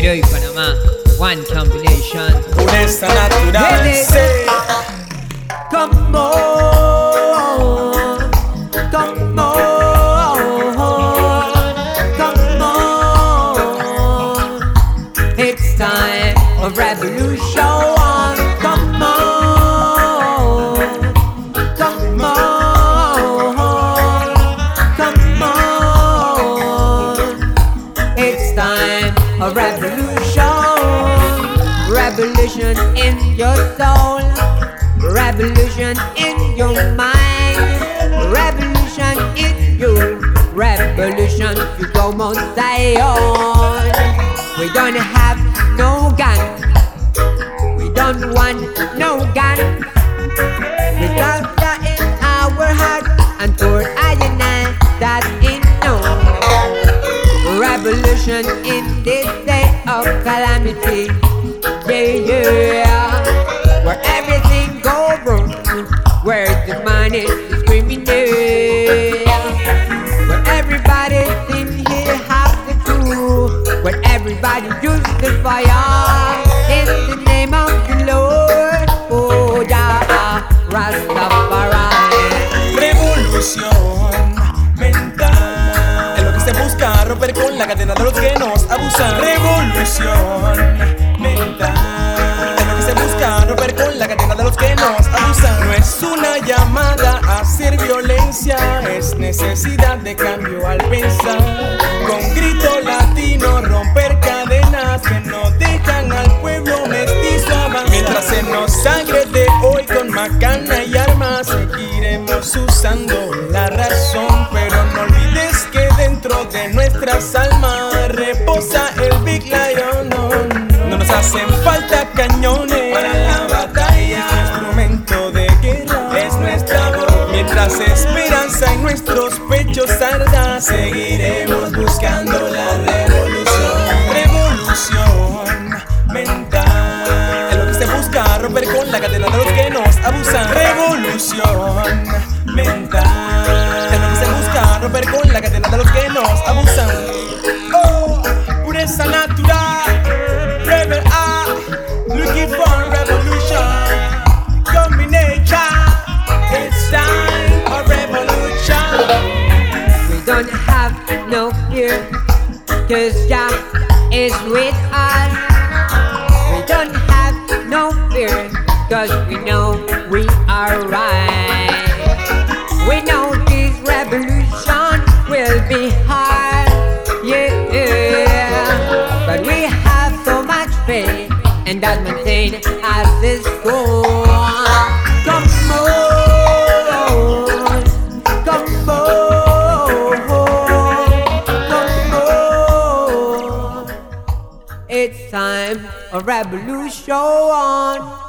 Perú y Panamá, one combination. Pureza natural. Come on, come on, come on. It's time for revolution. Revolution in your soul. Revolution in your mind. Revolution in you. Revolution to go on Zion. We don't have no gun. We don't want no gun. Without that in our heart and for I I that in no revolution in this day of calamity. Yeah. Where everything go wrong, where the man is discriminated, where everybody in here have the truth, where everybody use the fire in the name of the Lord. Oh, yeah, Rastafari. Revolución mental. En lo que se busca romper con la cadena de los que nos abusan. Revolución es necesidad de cambio al pensar. Con grito latino, romper cadenas que no dejan al pueblo mestizo avanzar. Mientras se nos sangre de hoy con macana y armas, seguiremos usando nuestros pechos arda, seguiremos buscando la revolución. Revolución mental. En lo que se busca romper con la cadena de los que nos abusan. Revolución mental. En lo que se busca romper con la cadena de los que nos abusan. Don't have no fear, cause Jah is with us. We don't have no fear, cause we know we are right. We know this revolution will be hard, yeah. But we have so much faith, and that maintain time a revolution.